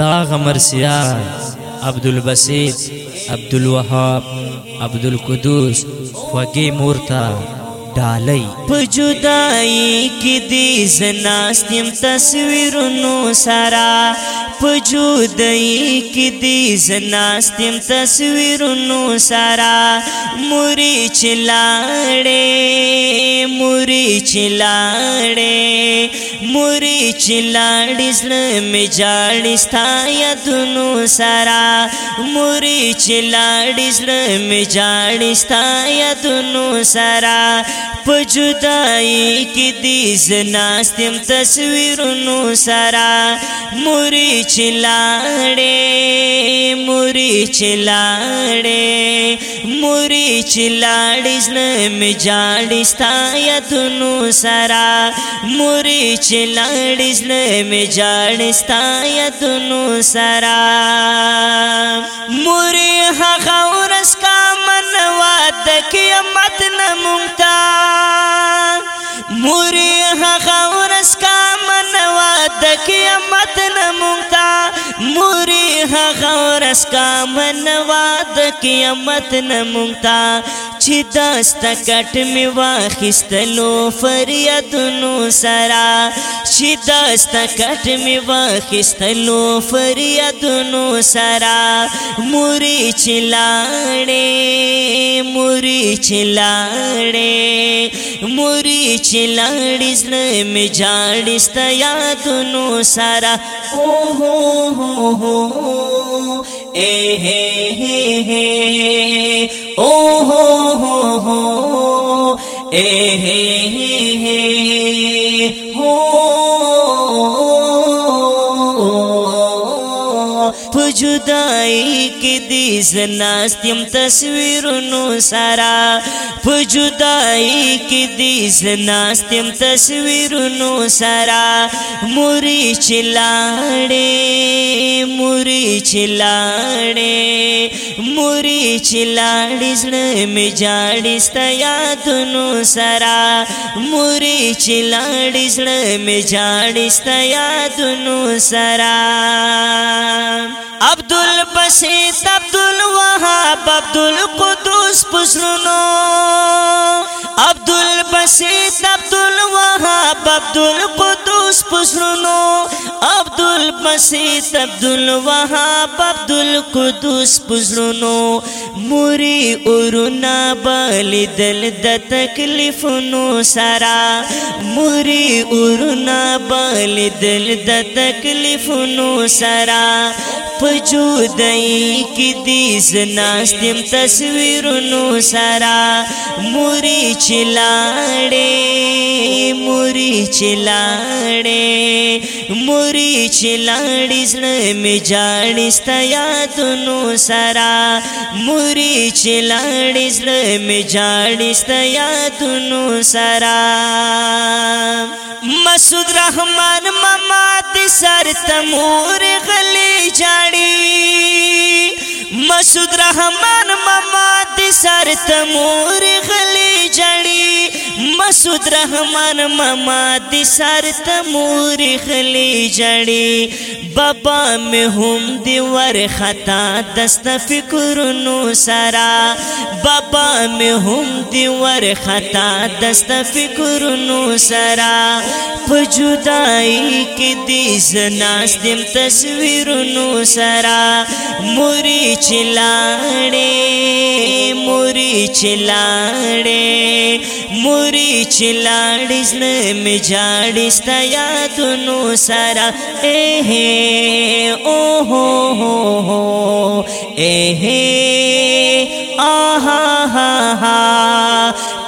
دا غمرسیا عبدالبسیط عبدالوهاب عبدالقدوس خوږی مورتا ډالۍ په جدائی کې دې زناستم تصویرونو سرا په جدائی کې دې زناستم تصویرونو سرا موري چلاړې موري چلاړې موري چلاړې زړه می جاړې ستایا دونو سرا موري چلاړې زړه می جاړې ستایا دونو سرا په جدای کې دې زناستم تصویرونو سرا موري چلاړې موري چلاړې موري چلاړې زنه می جاړې ستایا دونو سرا موري چلاړې زنه می جاړې ستایا دونو سرا موري هغه ورس کا منوا د قیامت نمون اسکا کا منواد قیامت نه مونتا چې دست کټ می واخستلو فریادونو سرا چې دست کټ می واخستلو تنو سارا موری چلے موری چلاڑے موری چلاڑ میں جاڑست یا تنو سارا او ہو ہو هو ہو ہو ہو ہو ہو ہو ہو ہو ہو ہو ہو ہو ہو په جدائی کې دې زناستیم تصویرونو سارا په جدائی کې دې زناستیم تصویرونو سارا موري چلاړې موري چلاړې موري چلاړې زړه می جاړې ستا یادونو سارا موري چلاړې زړه می جاړې ستا یادونو سارا عبد البسی تبدل وہاں ببدول قدوس پسنو عبد ال بسی تبد الحا ببدل قطوش پسنو عبد ال بسی تبد الوہاں ببدل قدوس پسو موری ارنا بالدل دتکلی فنو سارا موری ارنا بالدل دتکلی فنو سرا پجودای کی دیس ناستم تصویرونو سرا موری چلاړې موری چلاړې موری چلاړې زړه می جانست یادونو سرا موری چلاړې زړه می جانست یادونو سرا مسعود رحمان ماما د سر تمور غلی جاړي مسعود رحمان ماما د سر تمور غلی جاړي مسعود رحمان مما د سر تمور خلی جړی بابا مې هم دی ور خطا دست فکرونو سرا بابا مې هم دی ور خطا دست فکرونو سرا په جدائی کې دې زناس دم تصویرونو سرا موري چلاړې موري چلاړې موري چلاړز نه می جاړز تا یادونو سارا اے او هو هو هو اے آها ها ها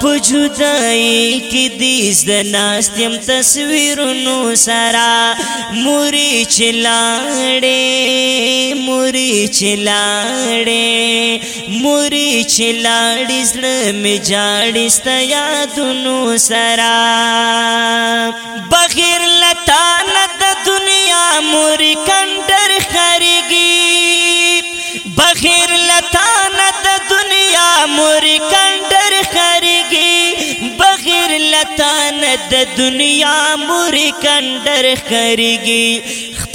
پجدای کی دیز د ناستیم تصویرونو سارا موري چلاړې موري چلاړې موري چې لاړې زړه می جاړې ستا یادونو سرا بغیر لتا نه د دنیا موري کندر خريږي بغیر لتا نه د دنیا موري کندر خريږي بغیر لتا نه د دنیا موري کندر خريږي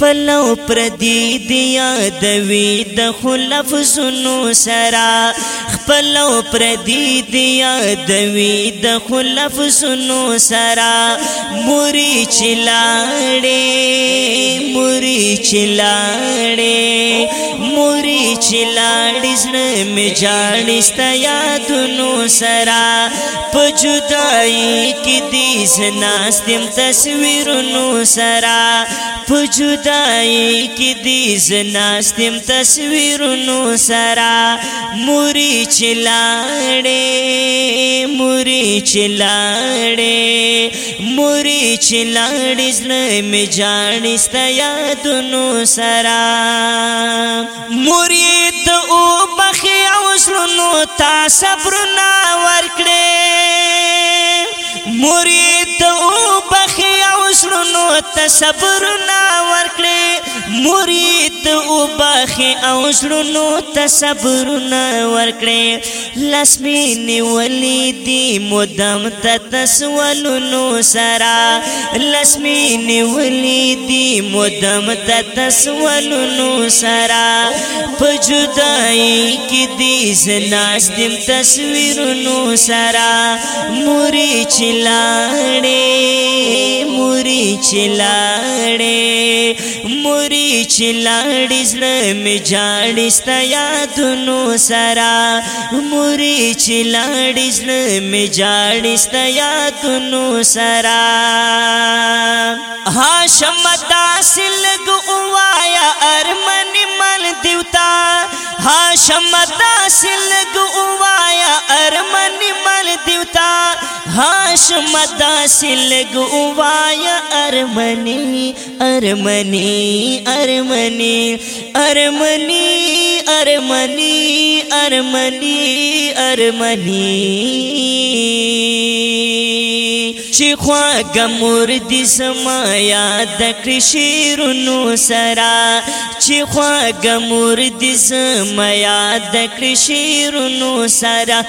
خپل او پردی دی یادوي د خلف سنو سرا خپل او پردی دی یادوي د خلف سنو سرا موري چلاړې موري چلاړې موري چلاړې زړه می جانست یادونو سرا پجدای کې دې سناستم تصویرونو سرا پجدای جدائی کی دیز ناستیم نو سرا موری چلاڑے موری چلاڑے موری چلاڑی زڑے میں جانستا نو سرا موری تو او بخی نو تا صبرنا ورکڑے موری تو او سړونو ته صبر نه ورکړي مرید او باخي او سړونو ته صبر نه ورکړي لسمی نیولی دی مدام ته تسولونو سرا لسمی نیولی دی مدام ته تسولونو سرا پجدای کی دی زناس دم تصویرونو سرا موري چلاړې موري مري چلاړې مري زړه می جاړې ستا یادونو سرا مري چلاړې زړه می جاړې ستا یادونو سرا ها شمتا سلګ اوایا ارمن من دیوتا ها شمتا سلګ हाशम दासिल गुवाया अरमनी अरमनी अरमनी अरमनी अरमनी अरमनी अरमनी शिखवा गमुर दिसमाया द कृषिरुनु सरा शिखवा गमुर दिसमाया द रुनु सरा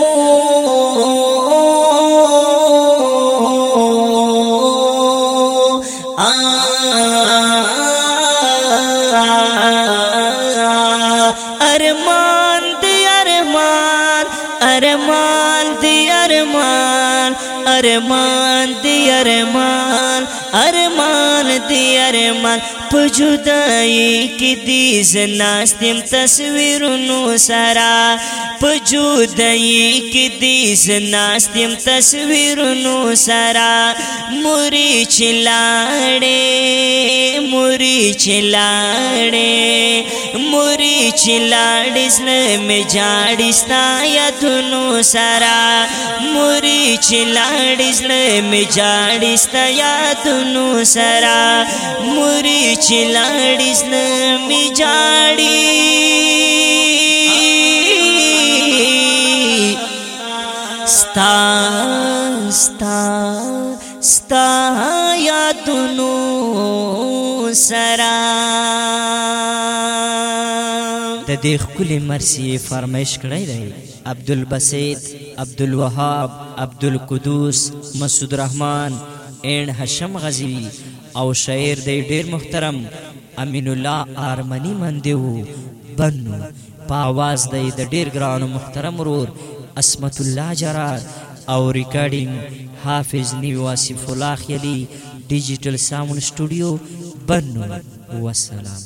ओ ارمان دی ارمان ارمان دی ارمان ارمان دی ارمان مان کی مان پہ دیس ناستم تصویروں سرا په جودای کې دې سناستم تصویرونو سرا موري چلاړې موري چلاړې موري چلاړې سلم جاړې ستایا دونو سرا موري چلاړې سلم جاړې ستایا دونو سرا موري چلاړې سلم جاړې ستا ستا ستا یادونو سرا د دې خولي مرسي فرمایش کړی دی عبد البسيط عبد الوهاب عبد القدوس مسعود رحمان اینڈ هشم غزی او شاعر دی ډیر محترم امین الله آرمنی مندیو بنو په आवाज دی د ډیر ګران محترم ورور اسمت الله جرار او ریکارډینګ حافظ نیو واصف الله خیلی ډیجیټل ساوند سټوډیو بنو والسلام